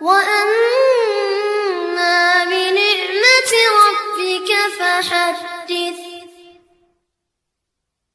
وأما بنعمة ربك فحدث